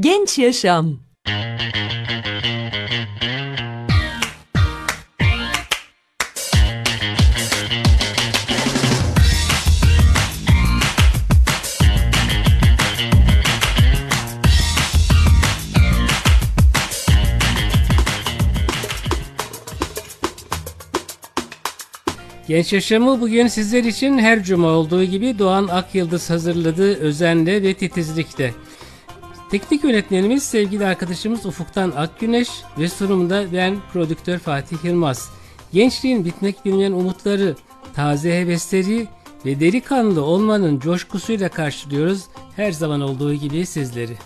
Genç Yaşam Genç Yaşamı bugün sizler için her cuma olduğu gibi Doğan Akyıldız hazırladığı özenle ve titizlikte. Teknik yönetmenimiz sevgili arkadaşımız Ufuk'tan Akgüneş ve sunumda ben prodüktör Fatih Yılmaz. Gençliğin bitmek bilmeyen umutları, taze hevesleri ve delikanlı olmanın coşkusuyla karşılıyoruz her zaman olduğu gibi sizleri.